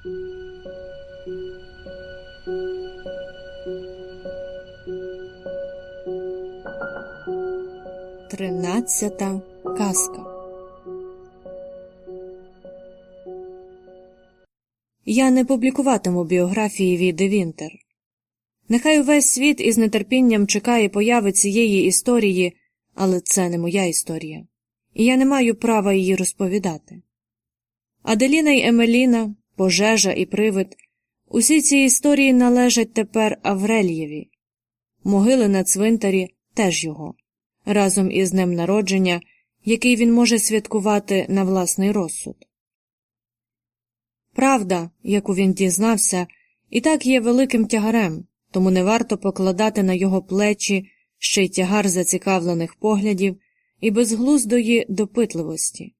Тринадцята казка Я не публікуватиму біографії Віди Вінтер. Нехай увесь світ із нетерпінням чекає появи цієї історії, але це не моя історія, і я не маю права її розповідати. Аделіна й Емеліна, пожежа і привид, усі ці історії належать тепер Аврелієві. Могили на цвинтарі теж його, разом із днем народження, який він може святкувати на власний розсуд. Правда, яку він дізнався, і так є великим тягарем, тому не варто покладати на його плечі ще й тягар зацікавлених поглядів і безглуздої допитливості.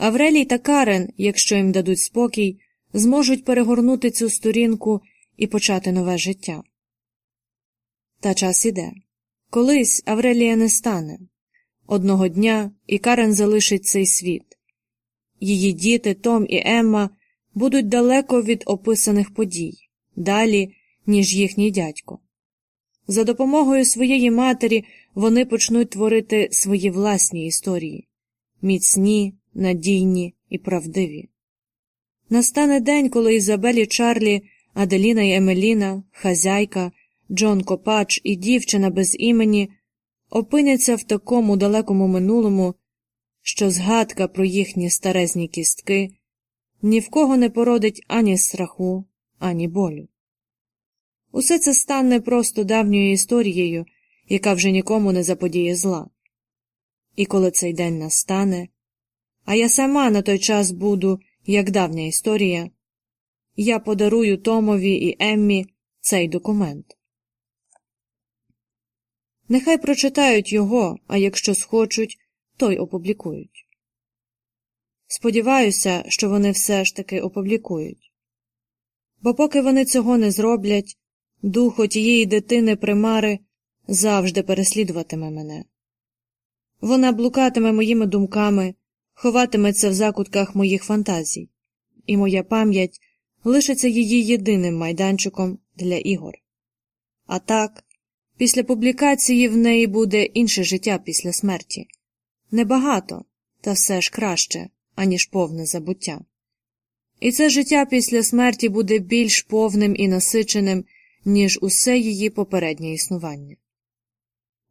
Аврелій та Карен, якщо їм дадуть спокій, зможуть перегорнути цю сторінку і почати нове життя. Та час іде. Колись Аврелія не стане. Одного дня і Карен залишить цей світ. Її діти Том і Емма будуть далеко від описаних подій, далі, ніж їхній дядько. За допомогою своєї матері вони почнуть творити свої власні історії міцні, надійні і правдиві. Настане день, коли Ізабелі Чарлі, Аделіна і Емеліна, хазяйка, Джон Копач і дівчина без імені опиняться в такому далекому минулому, що згадка про їхні старезні кістки ні в кого не породить ані страху, ані болю. Усе це стане просто давньою історією, яка вже нікому не заподіє зла. І коли цей день настане, а я сама на той час буду, як давня історія, я подарую Томові і Еммі цей документ. Нехай прочитають його, а якщо схочуть, то й опублікують. Сподіваюся, що вони все ж таки опублікують. Бо поки вони цього не зроблять, дух отієї дитини примари завжди переслідуватиме мене. Вона блукатиме моїми думками, ховатиметься в закутках моїх фантазій, і моя пам'ять лишиться її єдиним майданчиком для ігор. А так, після публікації в неї буде інше життя після смерті небагато, та все ж краще, аніж повне забуття. І це життя після смерті буде більш повним і насиченим, ніж усе її попереднє існування.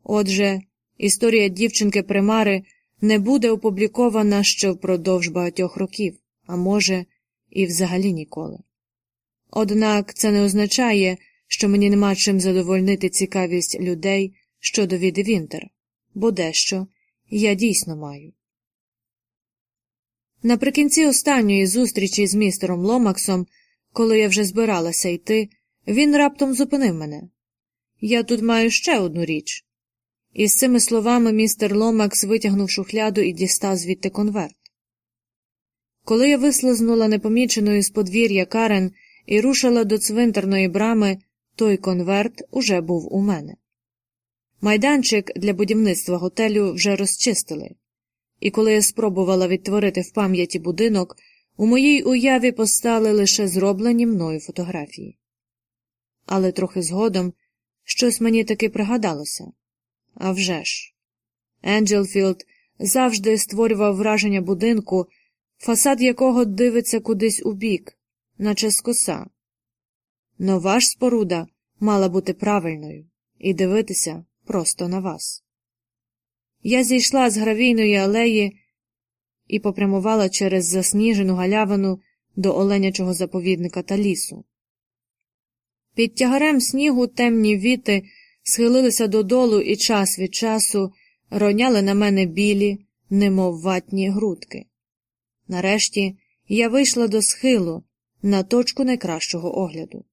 Отже, історія дівчинки примари не буде опублікована ще впродовж багатьох років, а може, і взагалі ніколи. Однак це не означає, що мені нема чим задовольнити цікавість людей щодо Віди Вінтер, бо дещо я дійсно маю. Наприкінці останньої зустрічі з містером Ломаксом, коли я вже збиралася йти, він раптом зупинив мене. Я тут маю ще одну річ. І з цими словами містер Ломакс витягнув шухляду і дістав звідти конверт. Коли я вислизнула непоміченою з подвір'я Карен і рушила до цвинтарної брами, той конверт уже був у мене. Майданчик для будівництва готелю вже розчистили, і коли я спробувала відтворити в пам'яті будинок, у моїй уяві постали лише зроблені мною фотографії. Але трохи згодом щось мені таки пригадалося. А вже ж. Енджелфілд завжди створював враження будинку, фасад якого дивиться кудись у бік, наче скоса. Нова ж споруда мала бути правильною і дивитися просто на вас. Я зійшла з гравійної алеї і попрямувала через засніжену галявину до оленячого заповідника та лісу. Під тягарем снігу темні віти схилилися додолу і час від часу роняли на мене білі, немов ватні грудки. Нарешті я вийшла до схилу на точку найкращого огляду.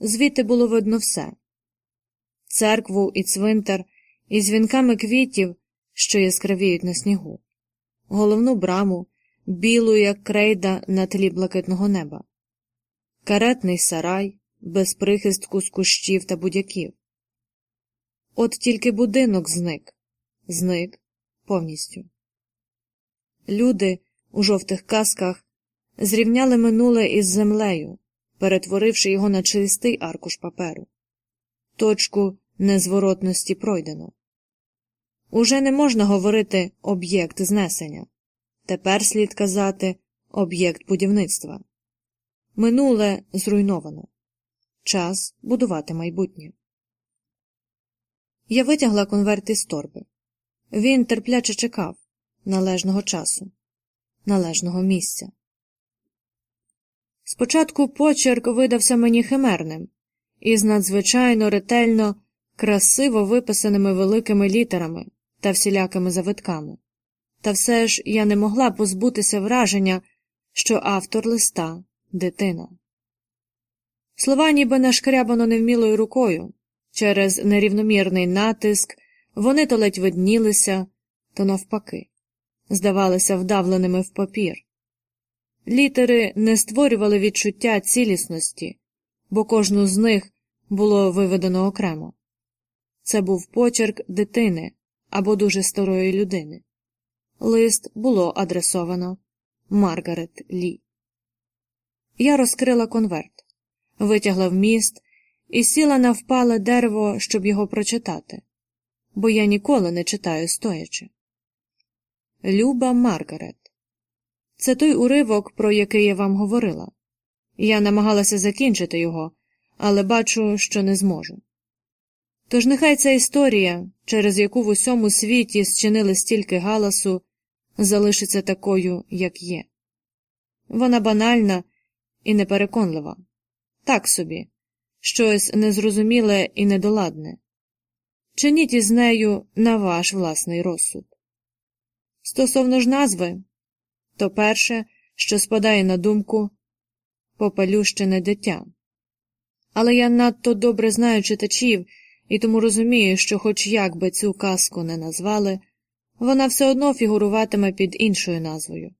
Звідти було видно все церкву і цвинтар із вінками квітів, що яскравіють на снігу, головну браму, білу, як крейда на тлі блакитного неба, каретний сарай без прихистку з кущів та будяків. От тільки будинок зник, зник повністю. Люди у жовтих касках зрівняли минуле із землею, перетворивши його на чистий аркуш паперу. Точку незворотності пройдено. Уже не можна говорити об'єкт знесення. Тепер слід казати об'єкт будівництва. Минуле зруйновано. Час будувати майбутнє. Я витягла конверт із торби. Він терпляче чекав належного часу, належного місця. Спочатку почерк видався мені химерним, із надзвичайно ретельно, красиво виписаними великими літерами та всілякими завитками. Та все ж я не могла позбутися враження, що автор листа дитина. Слова ніби нашкрябано невмілою рукою. Через нерівномірний натиск вони то ледь виднілися, то навпаки, здавалися вдавленими в папір. Літери не створювали відчуття цілісності, бо кожну з них було виведено окремо. Це був почерк дитини або дуже старої людини. Лист було адресовано Маргарет Лі. Я розкрила конверт, витягла вміст і сіла на впале дерево, щоб його прочитати, бо я ніколи не читаю стоячи. Люба Маргарет. Це той уривок, про який я вам говорила. Я намагалася закінчити його, але бачу, що не зможу. Тож нехай ця історія, через яку в усьому світі зчинили стільки галасу, залишиться такою, як є. Вона банальна і непереконлива, так собі, щось незрозуміле і недоладне. Чиніть із нею на ваш власний розсуд. Стосовно ж назви, то перше, що спадає на думку попелющене дитя. Але я надто добре знаю читачів і тому розумію, що, хоч як би цю казку не назвали, вона все одно фігуруватиме під іншою назвою,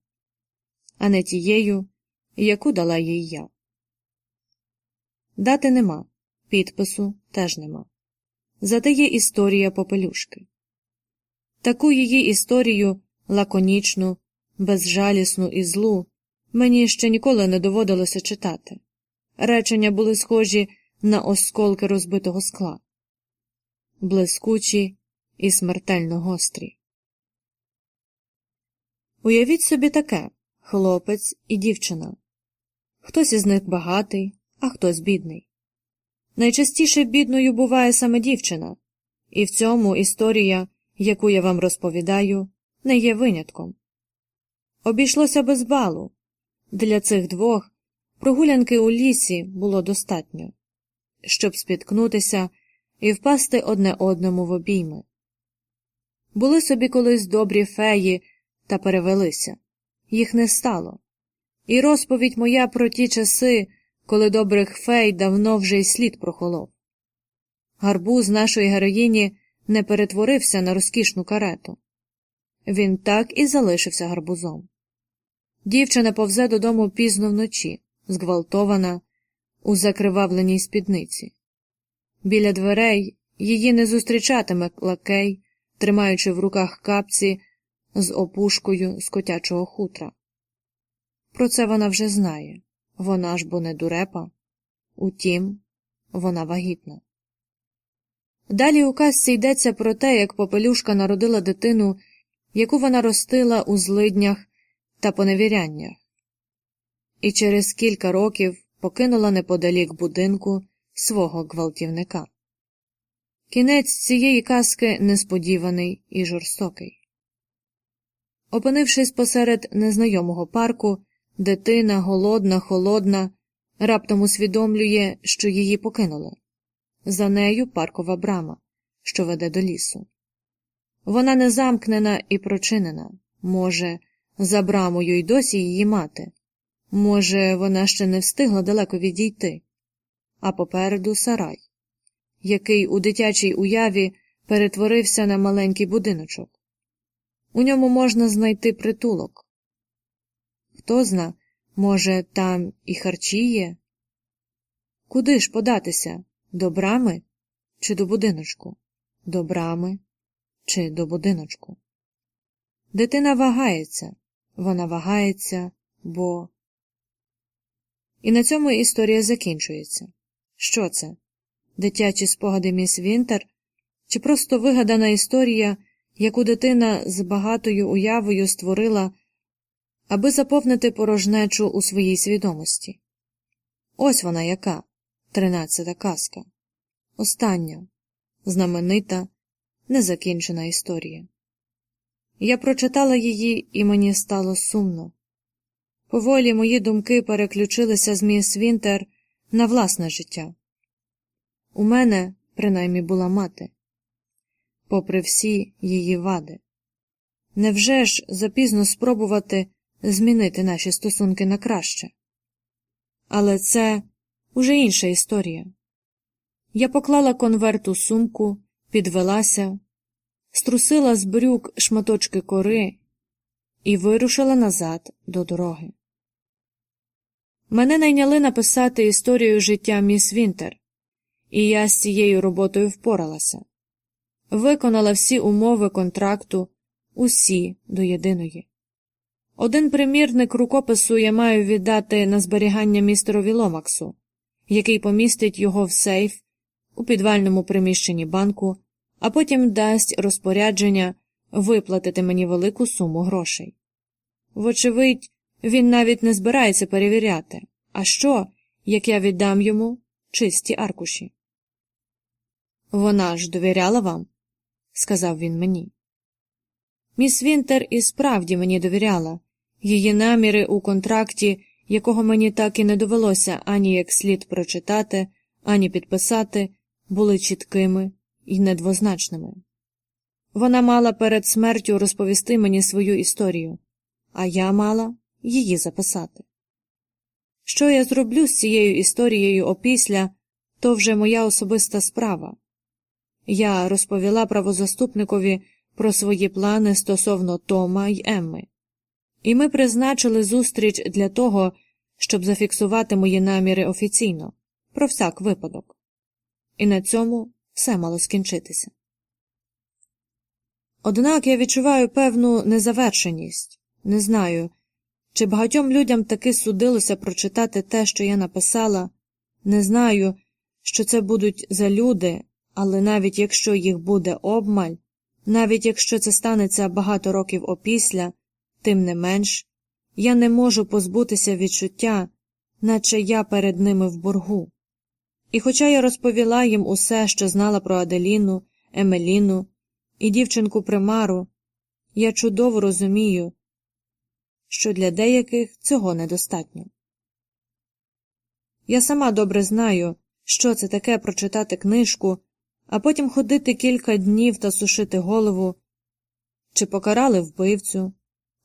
а не тією, яку дала їй я. Дати нема, підпису теж нема. Зате є історія попелюшки. Таку її історію лаконічну, безжалісну і злу мені ще ніколи не доводилося читати. Речення були схожі на осколки розбитого скла, блискучі і смертельно гострі. Уявіть собі таке хлопець і дівчина. Хтось із них багатий, а хтось бідний. Найчастіше бідною буває саме дівчина, і в цьому історія, яку я вам розповідаю, не є винятком. Обійшлося без балу. Для цих двох прогулянки у лісі було достатньо, щоб спіткнутися і впасти одне одному в обійми. Були собі колись добрі феї та перевелися, їх не стало. І розповідь моя про ті часи, коли добрих фей давно вже й слід прохолов. Гарбуз нашої героїні не перетворився на розкішну карету. Він так і залишився гарбузом. Дівчина повзе додому пізно вночі, зґвалтована, у закривавленій спідниці. Біля дверей її не зустрічатиме лакей, тримаючи в руках капці з опушкою з котячого хутра. Про це вона вже знає вона ж бо не дурепа. Утім, вона вагітна. Далі у казці йдеться про те, як попелюшка народила дитину, яку вона ростила у злиднях та поневіряннях, і через кілька років покинула неподалік будинку свого гвалтівника. Кінець цієї казки несподіваний і жорстокий. Опинившись посеред незнайомого парку, дитина, голодна, холодна, раптом усвідомлює, що її покинули. За нею паркова брама, що веде до лісу. Вона не замкнена і прочинена. Може, за брамою й досі її мати. Може, вона ще не встигла далеко відійти, а попереду сарай, який у дитячій уяві перетворився на маленький будиночок. У ньому можна знайти притулок. Хто зна, може, там і харчі є? Куди ж податися? До брами чи до будиночку? До брами чи до будиночку? Дитина вагається, вона вагається, бо І на цьому історія закінчується. Що це? Дитячі спогади міс Вінтер? Чи просто вигадана історія, яку дитина з багатою уявою створила, аби заповнити порожнечу у своїй свідомості? Ось вона яка, тринадцята казка. Остання, знаменита, незакінчена історія. Я прочитала її, і мені стало сумно. Поволі мої думки переключилися з міс Вінтер на власне життя. У мене, принаймні, була мати, попри всі її вади. Невже ж запізно спробувати змінити наші стосунки на краще? Але це уже інша історія. Я поклала конверт у сумку, підвелася, струсила з брюк шматочки кори і вирушила назад до дороги. Мене найняли написати історію життя міс Вінтер, і я з цією роботою впоралася, виконала всі умови контракту, усі до єдиної. Один примірник рукопису я маю віддати на зберігання містерові Ломаксу, який помістить його в сейф у підвальному приміщенні банку, а потім дасть розпорядження виплатити мені велику суму грошей. Вочевидь, він навіть не збирається перевіряти, а що, як я віддам йому чисті аркуші. Вона ж довіряла вам, сказав він мені. Міс Вінтер і справді мені довіряла, її наміри у контракті, якого мені так і не довелося ані як слід прочитати, ані підписати, були чіткими і недвозначними. Вона мала перед смертю розповісти мені свою історію, а я мала її записати. Що я зроблю з цією історією опісля, то вже моя особиста справа. Я розповіла правозаступникові про свої плани стосовно Тома й Емми, і ми призначили зустріч для того, щоб зафіксувати мої наміри офіційно, про всяк випадок. І на цьому все мало скінчитися. Однак я відчуваю певну незавершеність, не знаю, чи багатьом людям таки судилося прочитати те, що я написала, не знаю, що це будуть за люди, але навіть якщо їх буде обмаль, навіть якщо це станеться багато років опісля, тим не менш, я не можу позбутися відчуття, наче я перед ними в боргу. І хоча я розповіла їм усе, що знала про Аделіну, Емеліну і дівчинку примару, я чудово розумію, що для деяких цього недостатньо. Я сама добре знаю, що це таке прочитати книжку, а потім ходити кілька днів та сушити голову, чи покарали вбивцю,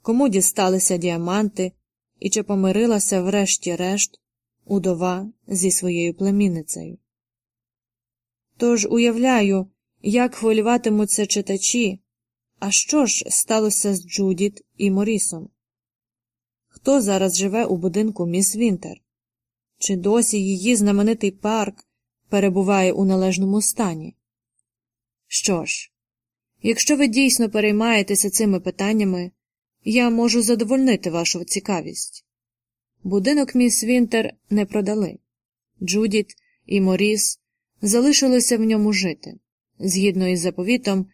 кому дісталися діаманти і чи помирилася врешті-решт удова зі своєю племінницею. Тож уявляю, як хвилюватимуться читачі, а що ж сталося з Джудіт і Морісом? Хто зараз живе у будинку міс Вінтер? Чи досі її знаменитий парк перебуває у належному стані? Що ж, якщо ви дійсно переймаєтеся цими питаннями, я можу задовольнити вашу цікавість. Будинок міс Вінтер не продали. Джудіт і Моріс залишилися в ньому жити, згідно із заповітом,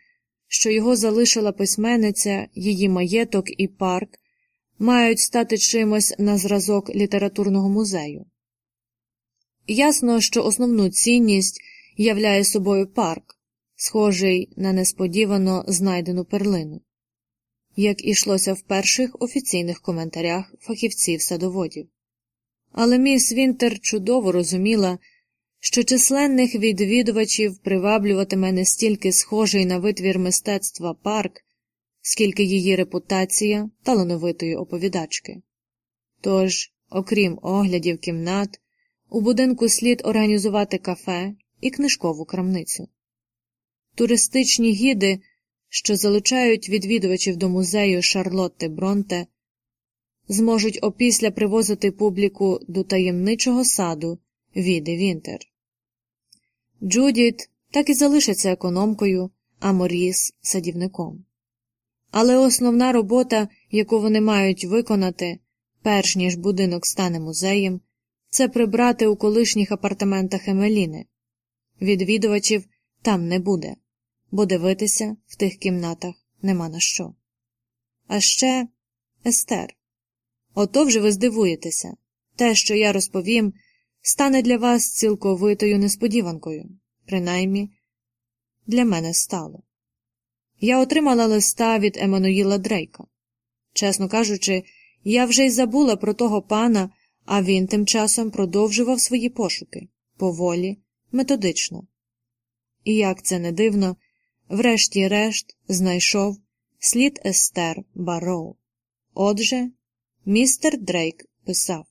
що його залишила письменниця, її маєток і парк мають стати чимось на зразок літературного музею. Ясно, що основну цінність являє собою парк, схожий на несподівано знайдену перлину, як ішлося в перших офіційних коментарях фахівців садоводів. Але міс Вінтер чудово розуміла, що численних відвідувачів приваблюватиме не стільки схожий на витвір мистецтва парк, скільки її репутація талановитої оповідачки. Тож, окрім оглядів кімнат, у будинку слід організувати кафе і книжкову крамницю. Туристичні гіди, що залучають відвідувачів до музею Шарлотти Бронте, зможуть опісля привозити публіку до таємничого саду Віди Вінтер. Джудіт так і залишиться економкою, а Моріс садівником. Але основна робота, яку вони мають виконати, перш ніж будинок стане музеєм, це прибрати у колишніх апартаментах Емеліни. Відвідувачів там не буде, бо дивитися в тих кімнатах нема на що. А ще Естер. Ото вже ви здивуєтеся те, що я розповім, стане для вас цілковитою несподіванкою, принаймні для мене стало. Я отримала листа від Еммануїла Дрейка. Чесно кажучи, я вже й забула про того пана, а він тим часом продовжував свої пошуки поволі, методично. І як це не дивно, врешті-решт знайшов слід Естер Барроу. Отже, містер Дрейк писав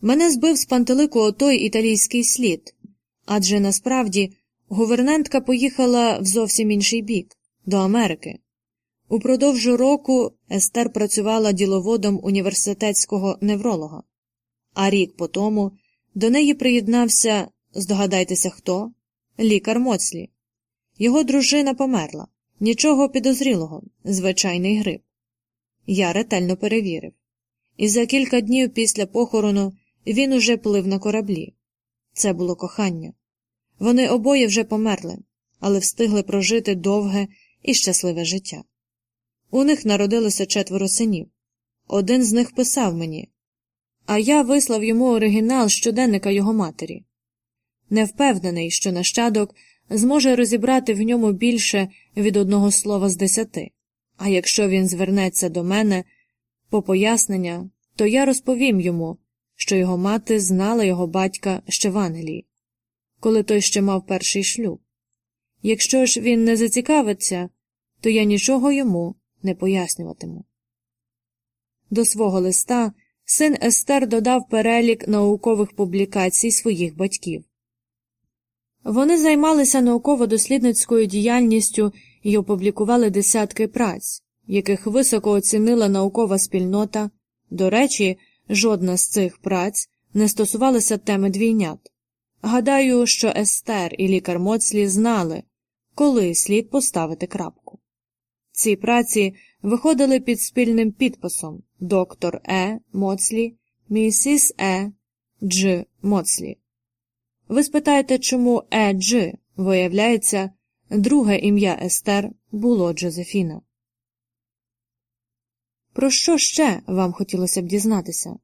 Мене збив з пантелику отой італійський слід, адже насправді гувернантка поїхала в зовсім інший бік до Америки. Упродовж року Естер працювала діловодом університетського невролога, а рік по тому до неї приєднався, здогадайтеся хто, лікар Моцлі. Його дружина померла, нічого підозрілого, звичайний грип. Я ретельно перевірив. І за кілька днів після похорону він уже плив на кораблі. Це було кохання. Вони обоє вже померли, але встигли прожити довге і щасливе життя. У них народилося четверо синів. Один з них писав мені, а я вислав йому оригінал щоденника його матері. Не впевнений, що нащадок зможе розібрати в ньому більше від одного слова з десяти, а якщо він звернеться до мене по пояснення, то я розповім йому, що його мати знала його батька ще в Англії, коли той ще мав перший шлюб. Якщо ж він не зацікавиться, то я нічого йому не пояснюватиму. До свого листа син Естер додав перелік наукових публікацій своїх батьків. Вони займалися науково-дослідницькою діяльністю і опублікували десятки праць, яких високо оцінила наукова спільнота. До речі, жодна з цих праць не стосувалася теми двійнят. Гадаю, що Естер і лікар Моцлі знали, коли слід поставити крапку. Ці праці виходили під спільним підписом доктор Е. Моцлі, місіс Е. Дж. Моцлі. Ви спитаєте, чому Е. Виявляється, друге ім'я Естер було Джозефіна. Про що ще вам хотілося б дізнатися?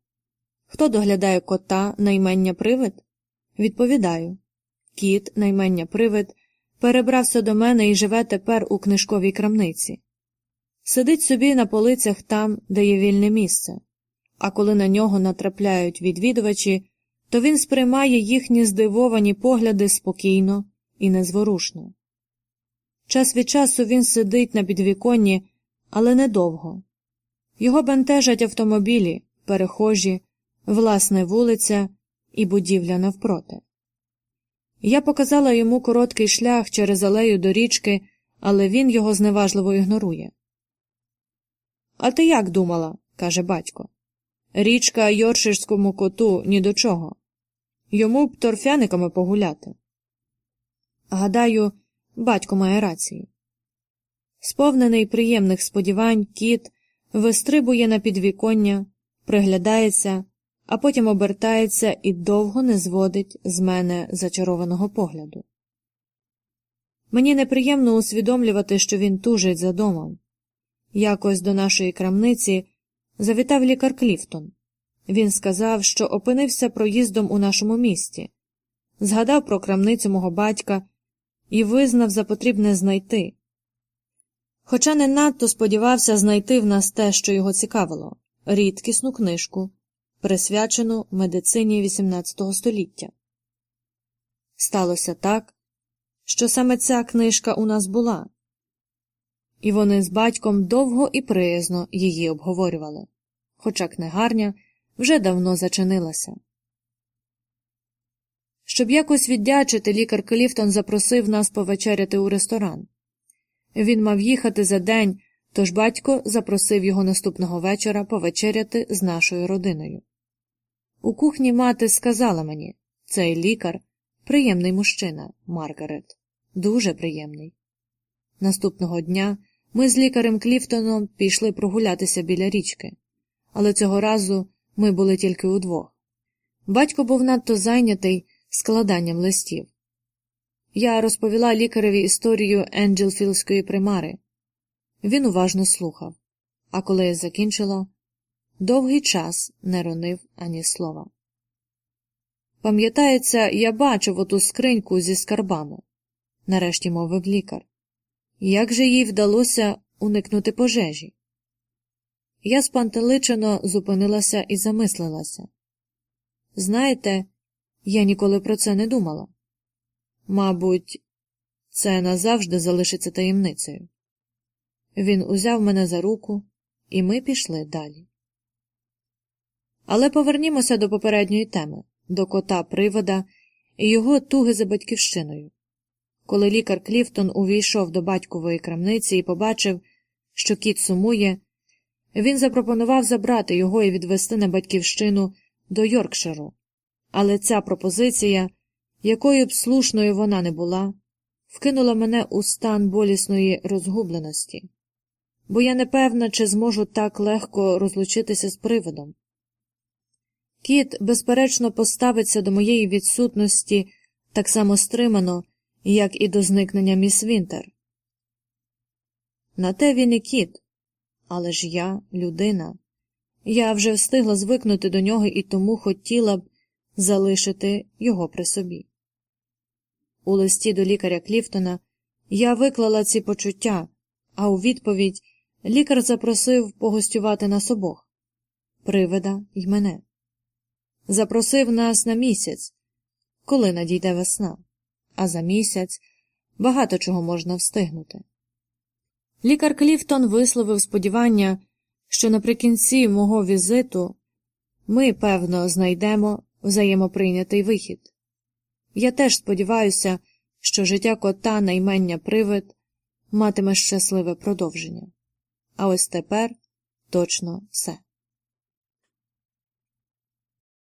Хто доглядає кота наймення привид? Відповідаю кіт, наймення привид, перебрався до мене і живе тепер у книжковій крамниці. Сидить собі на полицях там, де є вільне місце, а коли на нього натрапляють відвідувачі, то він сприймає їхні здивовані погляди спокійно і незворушно. Час від часу він сидить на підвіконні, але недовго. Його бентежать автомобілі, перехожі, власне вулиця і будівля навпроти. Я показала йому короткий шлях через алею до річки, але він його зневажливо ігнорує. А ти як думала? каже батько. Річка Йорширському коту ні до чого. Йому б торфяниками погуляти. Гадаю, батько має рацію. Сповнений приємних сподівань, кіт вистрибує на підвіконня, приглядається, а потім обертається і довго не зводить з мене зачарованого погляду. Мені неприємно усвідомлювати, що він тужить за домом. Якось до нашої крамниці завітав лікар Кліфтон. Він сказав, що опинився проїздом у нашому місті, згадав про крамницю мого батька і визнав за потрібне знайти. Хоча не надто сподівався знайти в нас те, що його цікавило рідкісну книжку, присвячену медицині XVIII століття. Сталося так, що саме ця книжка у нас була, і вони з батьком довго і приязно її обговорювали, хоча книгарня вже давно зачинилася. Щоб якось віддячити, лікар Кліфтон запросив нас повечеряти у ресторан. Він мав їхати за день, тож батько запросив його наступного вечора повечеряти з нашою родиною. У кухні мати сказала мені цей лікар приємний мужчина, Маргарет, дуже приємний. Наступного дня ми з лікарем Кліфтоном пішли прогулятися біля річки, але цього разу Ми були тільки удвох. Батько був надто зайнятий складанням листів. Я розповіла лікареві історію Енджелфілдської примари. Він уважно слухав, а коли я закінчила, довгий час не ронив ані слова. Пам'ятається, я бачив оту скриньку зі скарбами, нарешті мовив лікар. Як же їй вдалося уникнути пожежі? Я спантеличено зупинилася і замислилася. Знаєте, я ніколи про це не думала. Мабуть, це назавжди залишиться таємницею. Він узяв мене за руку, і ми пішли далі. Але повернімося до попередньої теми, до кота привода і його туги за батьківщиною. Коли лікар Кліфтон увійшов до батькової крамниці і побачив, що кіт сумує, він запропонував забрати його і відвести на батьківщину до Йоркширу. Але ця пропозиція, якою б слушною вона не була, вкинула мене у стан болісної розгубленості, бо я не певна, чи зможу так легко розлучитися з приводом. Кіт, безперечно, поставиться до моєї відсутності так само стримано, як і до зникнення міс Вінтер. На те він і кіт, але ж я людина. Я вже встигла звикнути до нього і тому хотіла б залишити його при собі. У листі до лікаря Кліфтона я виклала ці почуття, а у відповідь лікар запросив погостювати нас обох привида й мене. Запросив нас на місяць, коли надійде весна, а за місяць багато чого можна встигнути. Лікар Кліфтон висловив сподівання, що наприкінці мого візиту ми, певно, знайдемо взаємоприйнятий вихід. Я теж сподіваюся, що життя кота на імення привид матиме щасливе продовження. А ось тепер точно все.